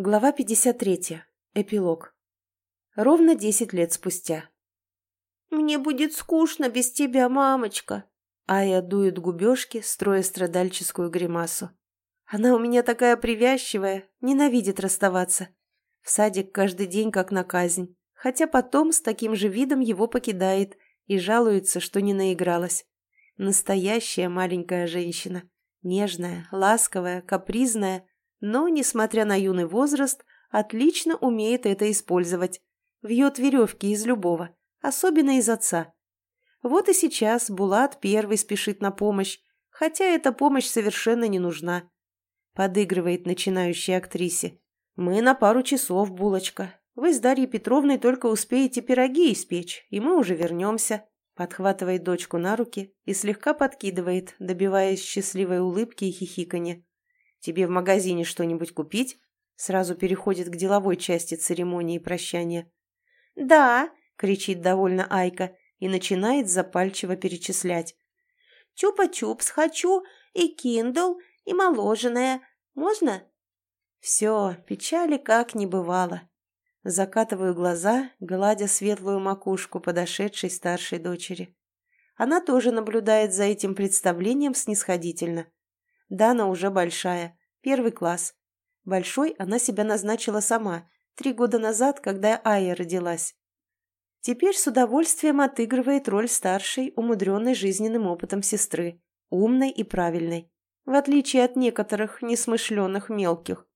Глава 53. Эпилог. Ровно 10 лет спустя. «Мне будет скучно без тебя, мамочка!» Ая дует губежки, строя страдальческую гримасу. Она у меня такая привязчивая, ненавидит расставаться. В садик каждый день как на казнь, хотя потом с таким же видом его покидает и жалуется, что не наигралась. Настоящая маленькая женщина. Нежная, ласковая, капризная – но, несмотря на юный возраст, отлично умеет это использовать. Вьет веревки из любого, особенно из отца. Вот и сейчас Булат первый спешит на помощь, хотя эта помощь совершенно не нужна. Подыгрывает начинающей актрисе. «Мы на пару часов, булочка. Вы с Дарьей Петровной только успеете пироги испечь, и мы уже вернемся». Подхватывает дочку на руки и слегка подкидывает, добиваясь счастливой улыбки и хихиканья. Тебе в магазине что-нибудь купить?» Сразу переходит к деловой части церемонии прощания. «Да!» — кричит довольно Айка и начинает запальчиво перечислять. «Чупа-чупс хочу, и киндл, и моложеное. Можно?» Все, печали как не бывало. Закатываю глаза, гладя светлую макушку подошедшей старшей дочери. Она тоже наблюдает за этим представлением снисходительно. Дана уже большая, первый класс. Большой она себя назначила сама, три года назад, когда Ая родилась. Теперь с удовольствием отыгрывает роль старшей, умудренной жизненным опытом сестры, умной и правильной, в отличие от некоторых несмышленных мелких.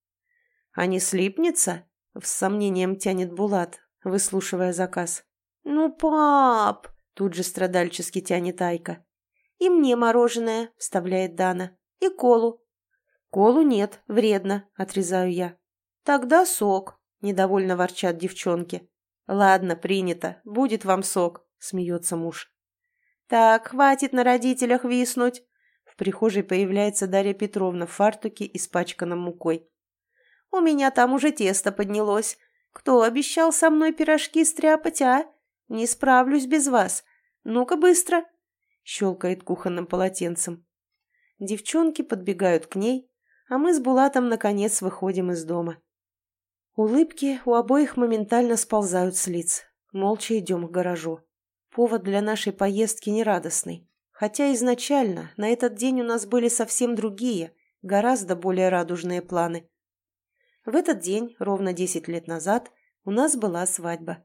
«А не слипнется?» — с сомнением тянет Булат, выслушивая заказ. «Ну, пап!» — тут же страдальчески тянет Айка. «И мне мороженое!» — вставляет Дана. И колу. Колу нет, вредно, отрезаю я. Тогда сок, недовольно ворчат девчонки. Ладно, принято, будет вам сок, смеется муж. Так, хватит на родителях виснуть. В прихожей появляется Дарья Петровна в фартуке, испачканном мукой. У меня там уже тесто поднялось. Кто обещал со мной пирожки стряпать, а? Не справлюсь без вас. Ну-ка быстро. Щелкает кухонным полотенцем. Девчонки подбегают к ней, а мы с Булатом, наконец, выходим из дома. Улыбки у обоих моментально сползают с лиц. Молча идем к гаражу. Повод для нашей поездки нерадостный. Хотя изначально на этот день у нас были совсем другие, гораздо более радужные планы. В этот день, ровно 10 лет назад, у нас была свадьба.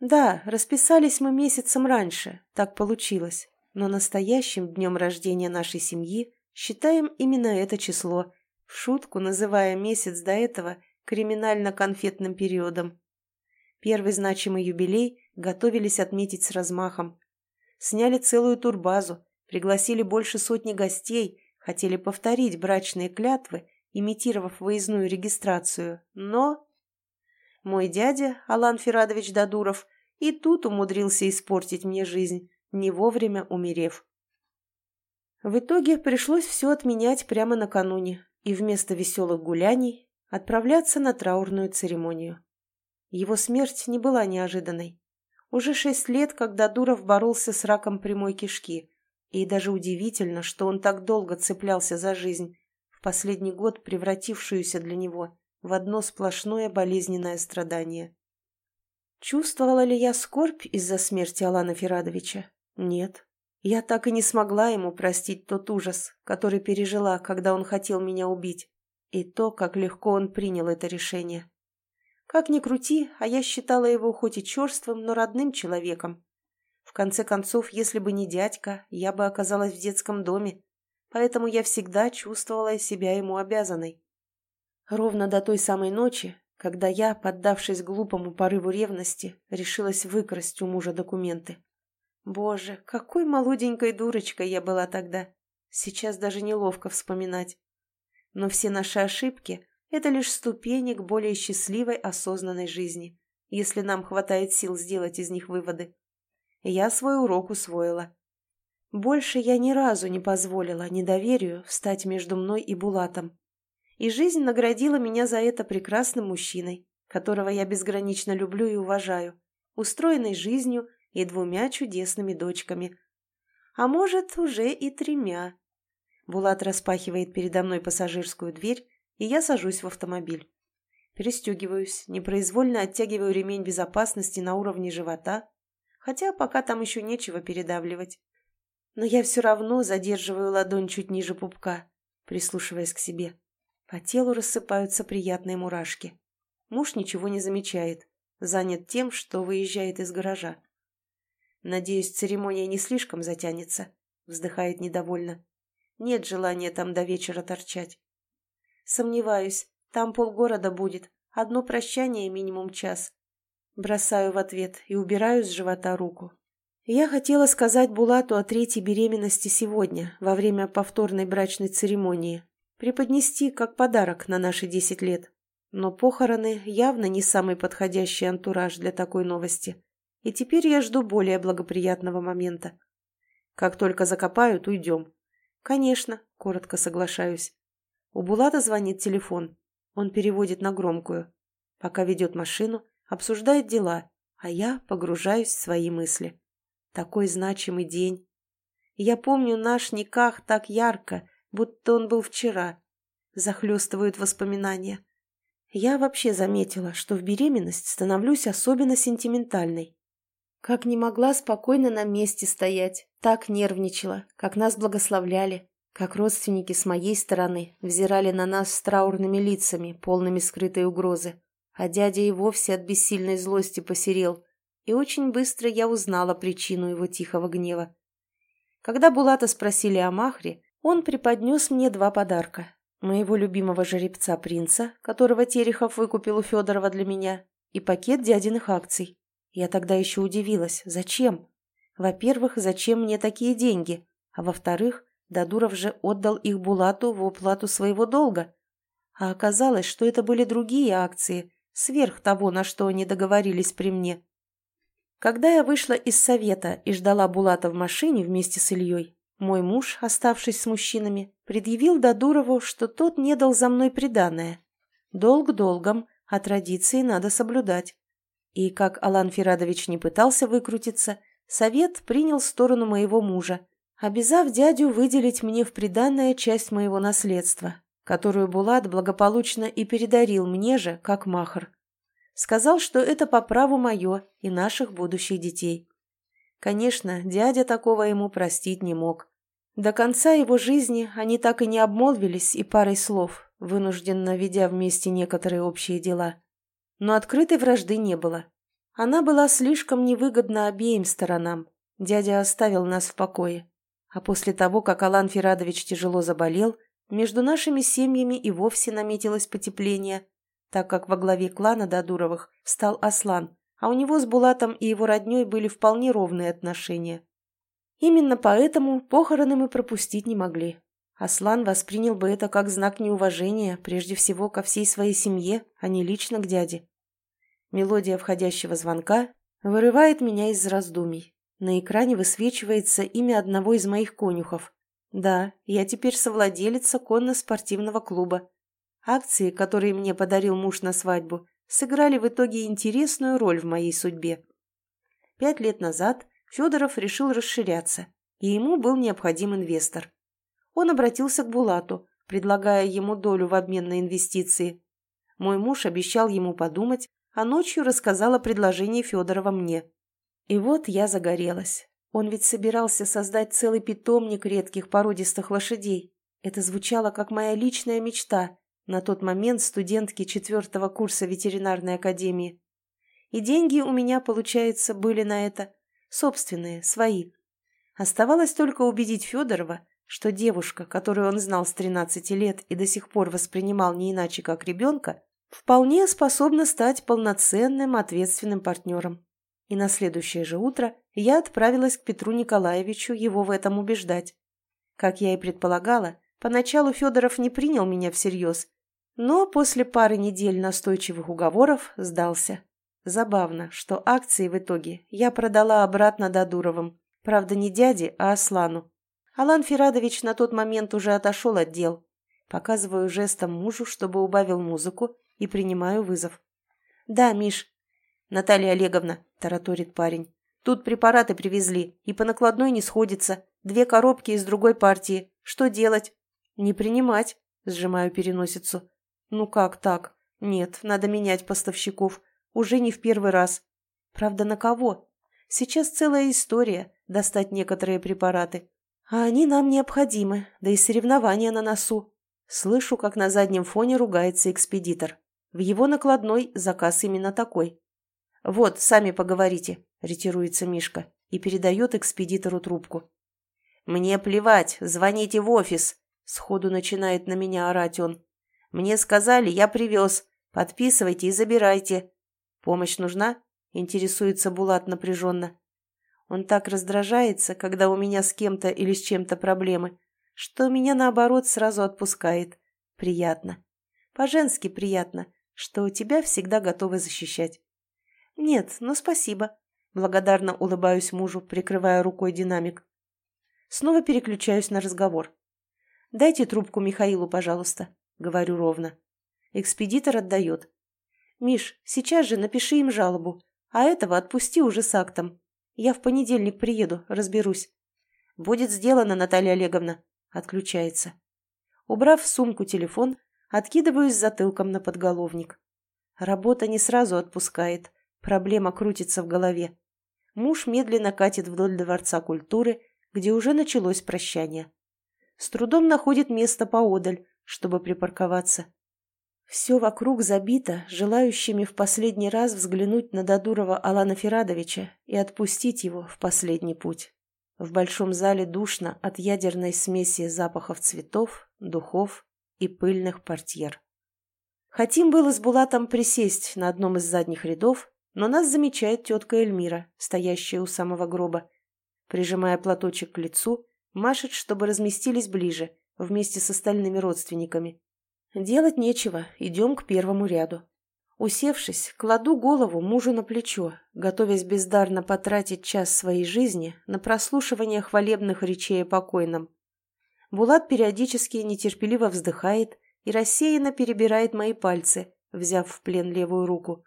Да, расписались мы месяцем раньше, так получилось но настоящим днем рождения нашей семьи считаем именно это число, в шутку называя месяц до этого криминально-конфетным периодом. Первый значимый юбилей готовились отметить с размахом. Сняли целую турбазу, пригласили больше сотни гостей, хотели повторить брачные клятвы, имитировав выездную регистрацию, но... Мой дядя, Алан Ферадович Дадуров, и тут умудрился испортить мне жизнь, не вовремя умерев. В итоге пришлось все отменять прямо накануне и вместо веселых гуляний отправляться на траурную церемонию. Его смерть не была неожиданной. Уже шесть лет, когда Дуров боролся с раком прямой кишки, и даже удивительно, что он так долго цеплялся за жизнь, в последний год превратившуюся для него в одно сплошное болезненное страдание. Чувствовала ли я скорбь из-за смерти Алана Ферадовича? Нет, я так и не смогла ему простить тот ужас, который пережила, когда он хотел меня убить, и то, как легко он принял это решение. Как ни крути, а я считала его хоть и черствым, но родным человеком. В конце концов, если бы не дядька, я бы оказалась в детском доме, поэтому я всегда чувствовала себя ему обязанной. Ровно до той самой ночи, когда я, поддавшись глупому порыву ревности, решилась выкрасть у мужа документы. Боже, какой молоденькой дурочкой я была тогда. Сейчас даже неловко вспоминать. Но все наши ошибки – это лишь ступени к более счастливой осознанной жизни, если нам хватает сил сделать из них выводы. Я свой урок усвоила. Больше я ни разу не позволила недоверию встать между мной и Булатом. И жизнь наградила меня за это прекрасным мужчиной, которого я безгранично люблю и уважаю, устроенной жизнью и двумя чудесными дочками. А может, уже и тремя. Булат распахивает передо мной пассажирскую дверь, и я сажусь в автомобиль. Перестегиваюсь, непроизвольно оттягиваю ремень безопасности на уровне живота, хотя пока там еще нечего передавливать. Но я все равно задерживаю ладонь чуть ниже пупка, прислушиваясь к себе. По телу рассыпаются приятные мурашки. Муж ничего не замечает, занят тем, что выезжает из гаража. «Надеюсь, церемония не слишком затянется», — вздыхает недовольно. «Нет желания там до вечера торчать». «Сомневаюсь. Там полгорода будет. Одно прощание минимум час». Бросаю в ответ и убираю с живота руку. Я хотела сказать Булату о третьей беременности сегодня, во время повторной брачной церемонии. Преподнести как подарок на наши десять лет. Но похороны явно не самый подходящий антураж для такой новости и теперь я жду более благоприятного момента. Как только закопают, уйдем. Конечно, коротко соглашаюсь. У Булата звонит телефон. Он переводит на громкую. Пока ведет машину, обсуждает дела, а я погружаюсь в свои мысли. Такой значимый день. Я помню наш никах так ярко, будто он был вчера. Захлестывают воспоминания. Я вообще заметила, что в беременность становлюсь особенно сентиментальной. Как не могла спокойно на месте стоять, так нервничала, как нас благословляли, как родственники с моей стороны взирали на нас с траурными лицами, полными скрытой угрозы. А дядя и вовсе от бессильной злости посерел, и очень быстро я узнала причину его тихого гнева. Когда Булата спросили о Махре, он преподнес мне два подарка. Моего любимого жеребца-принца, которого Терехов выкупил у Федорова для меня, и пакет дядиных акций. Я тогда еще удивилась, зачем? Во-первых, зачем мне такие деньги? А во-вторых, Дадуров же отдал их Булату в уплату своего долга. А оказалось, что это были другие акции, сверх того, на что они договорились при мне. Когда я вышла из совета и ждала Булата в машине вместе с Ильей, мой муж, оставшись с мужчинами, предъявил Дадурову, что тот не дал за мной приданое. Долг долгом, а традиции надо соблюдать. И, как Алан Ферадович не пытался выкрутиться, совет принял сторону моего мужа, обязав дядю выделить мне в приданное часть моего наследства, которую Булат благополучно и передарил мне же, как махар. Сказал, что это по праву мое и наших будущих детей. Конечно, дядя такого ему простить не мог. До конца его жизни они так и не обмолвились и парой слов, вынужденно ведя вместе некоторые общие дела. Но открытой вражды не было. Она была слишком невыгодна обеим сторонам. Дядя оставил нас в покое. А после того, как Алан Ферадович тяжело заболел, между нашими семьями и вовсе наметилось потепление, так как во главе клана Дадуровых встал Аслан, а у него с Булатом и его родней были вполне ровные отношения. Именно поэтому похороны мы пропустить не могли. Аслан воспринял бы это как знак неуважения, прежде всего ко всей своей семье, а не лично к дяде. Мелодия входящего звонка вырывает меня из раздумий. На экране высвечивается имя одного из моих конюхов. Да, я теперь совладелица конно-спортивного клуба. Акции, которые мне подарил муж на свадьбу, сыграли в итоге интересную роль в моей судьбе. Пять лет назад Федоров решил расширяться, и ему был необходим инвестор он обратился к Булату, предлагая ему долю в обмен на инвестиции. Мой муж обещал ему подумать, а ночью рассказал о предложении Федорова мне. И вот я загорелась. Он ведь собирался создать целый питомник редких породистых лошадей. Это звучало как моя личная мечта, на тот момент студентки четвертого курса ветеринарной академии. И деньги у меня, получается, были на это. Собственные, свои. Оставалось только убедить Федорова, что девушка, которую он знал с 13 лет и до сих пор воспринимал не иначе как ребенка, вполне способна стать полноценным ответственным партнером. И на следующее же утро я отправилась к Петру Николаевичу его в этом убеждать. Как я и предполагала, поначалу Федоров не принял меня всерьез, но после пары недель настойчивых уговоров сдался. Забавно, что акции в итоге я продала обратно Дадуровым, правда не дяде, а Аслану. Алан Ферадович на тот момент уже отошел от дел. Показываю жестом мужу, чтобы убавил музыку, и принимаю вызов. «Да, Миш». «Наталья Олеговна», – тараторит парень. «Тут препараты привезли, и по накладной не сходится. Две коробки из другой партии. Что делать?» «Не принимать», – сжимаю переносицу. «Ну как так? Нет, надо менять поставщиков. Уже не в первый раз. Правда, на кого? Сейчас целая история достать некоторые препараты. А они нам необходимы, да и соревнования на носу. Слышу, как на заднем фоне ругается экспедитор. В его накладной заказ именно такой. «Вот, сами поговорите», — ретируется Мишка и передает экспедитору трубку. «Мне плевать, звоните в офис», — сходу начинает на меня орать он. «Мне сказали, я привез. Подписывайте и забирайте». «Помощь нужна?» — интересуется Булат напряженно. Он так раздражается, когда у меня с кем-то или с чем-то проблемы, что меня, наоборот, сразу отпускает. Приятно. По-женски приятно, что тебя всегда готовы защищать. «Нет, ну спасибо». Благодарно улыбаюсь мужу, прикрывая рукой динамик. Снова переключаюсь на разговор. «Дайте трубку Михаилу, пожалуйста», — говорю ровно. Экспедитор отдает. «Миш, сейчас же напиши им жалобу, а этого отпусти уже с актом. Я в понедельник приеду, разберусь». «Будет сделано, Наталья Олеговна», — отключается. Убрав в сумку телефон, откидываюсь затылком на подголовник. Работа не сразу отпускает, Проблема крутится в голове. Муж медленно катит вдоль Дворца культуры, где уже началось прощание. С трудом находит место поодаль, чтобы припарковаться. Все вокруг забито желающими в последний раз взглянуть на Додурова Алана Ферадовича и отпустить его в последний путь. В большом зале душно от ядерной смеси запахов цветов, духов и пыльных портьер. Хотим было с Булатом присесть на одном из задних рядов но нас замечает тетка Эльмира, стоящая у самого гроба. Прижимая платочек к лицу, машет, чтобы разместились ближе, вместе с остальными родственниками. Делать нечего, идем к первому ряду. Усевшись, кладу голову мужу на плечо, готовясь бездарно потратить час своей жизни на прослушивание хвалебных речей о покойном. Булат периодически нетерпеливо вздыхает и рассеянно перебирает мои пальцы, взяв в плен левую руку.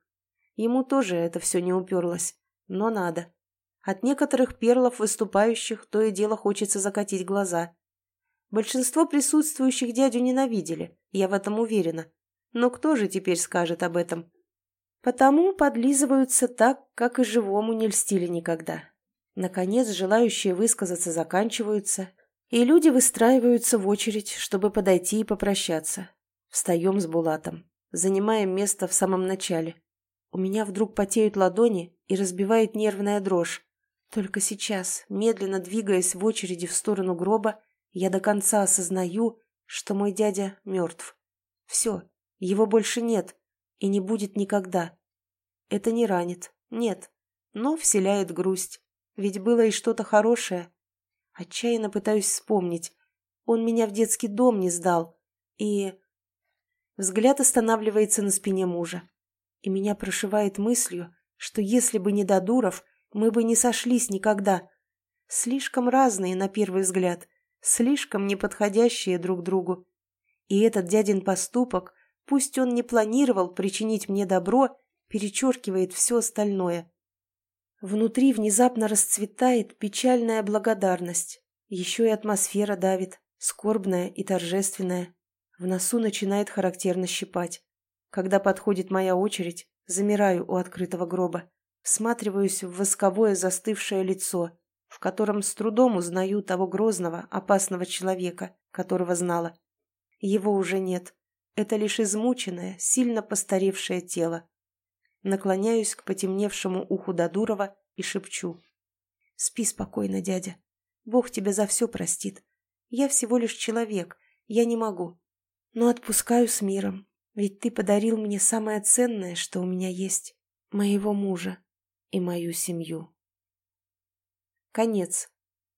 Ему тоже это все не уперлось. Но надо. От некоторых перлов выступающих то и дело хочется закатить глаза. Большинство присутствующих дядю ненавидели, я в этом уверена. Но кто же теперь скажет об этом? Потому подлизываются так, как и живому не льстили никогда. Наконец, желающие высказаться заканчиваются, и люди выстраиваются в очередь, чтобы подойти и попрощаться. Встаем с Булатом, занимаем место в самом начале. У меня вдруг потеют ладони и разбивает нервная дрожь. Только сейчас, медленно двигаясь в очереди в сторону гроба, я до конца осознаю, что мой дядя мертв. Все, его больше нет и не будет никогда. Это не ранит, нет, но вселяет грусть, ведь было и что-то хорошее. Отчаянно пытаюсь вспомнить. Он меня в детский дом не сдал, и... Взгляд останавливается на спине мужа и меня прошивает мыслью, что если бы не Дадуров, мы бы не сошлись никогда. Слишком разные на первый взгляд, слишком неподходящие друг другу. И этот дядин поступок, пусть он не планировал причинить мне добро, перечеркивает все остальное. Внутри внезапно расцветает печальная благодарность. Еще и атмосфера давит, скорбная и торжественная. В носу начинает характерно щипать. Когда подходит моя очередь, замираю у открытого гроба, всматриваюсь в восковое застывшее лицо, в котором с трудом узнаю того грозного, опасного человека, которого знала. Его уже нет. Это лишь измученное, сильно постаревшее тело. Наклоняюсь к потемневшему уху Дадурова и шепчу. «Спи спокойно, дядя. Бог тебя за все простит. Я всего лишь человек, я не могу. Но отпускаю с миром, ведь ты подарил мне самое ценное, что у меня есть, моего мужа и мою семью. Конец.